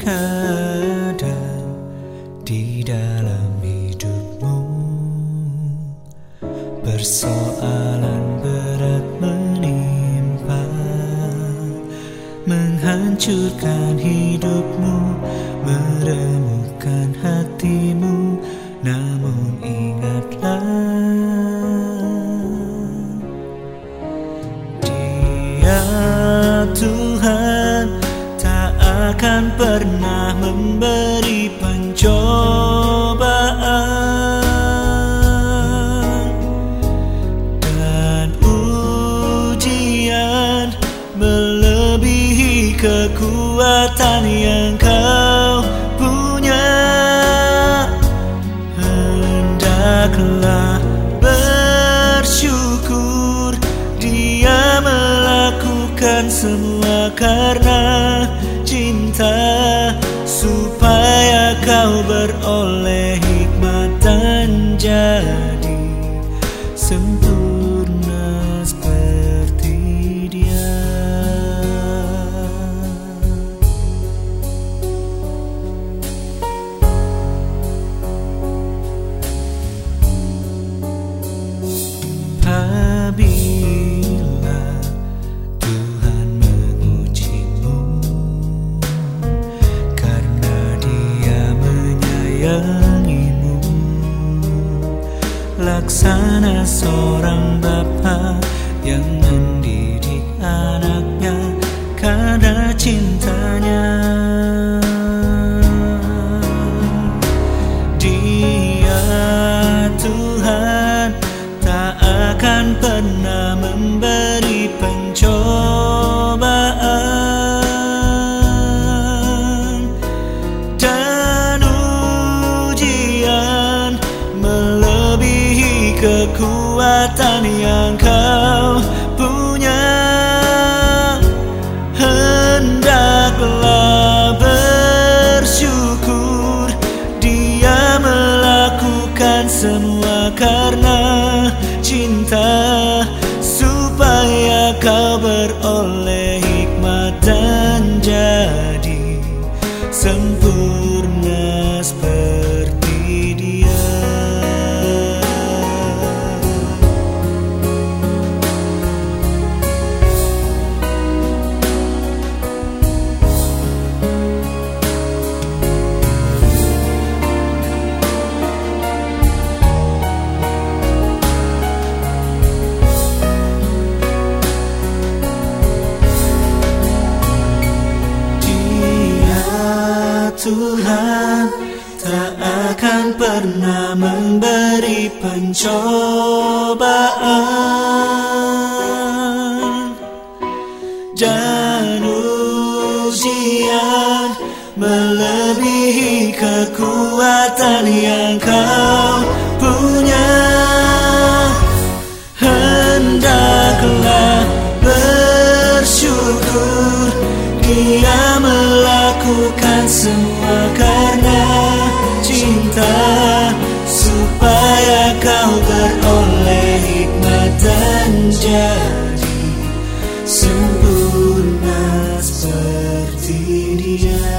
Terkadang di dalam Persoalan berat menimpa Menghancurkan hidupmu Meremukkan hatimu Namun ingatlah Dia Tuhan tak akan pernah memberi pencobaan kekuatan yang kau punya. Hendaklah bersyukur dia melakukan semua karena cinta supaya kau beroleh Apabila Tuhan mengujimu karena Dia menyayangimu, laksana seorang bapa yang kekuatan yang kau punya. Hendaklah bersyukur dia melakukan semua karena cinta pernah memberi pencobaan dan ujian melebihi kekuatan yang kau punya. Hendaklah bersyukur Dia melakukan semua karena cinta Supaya kau beroleh hikmat dan jadi Sempurna seperti dia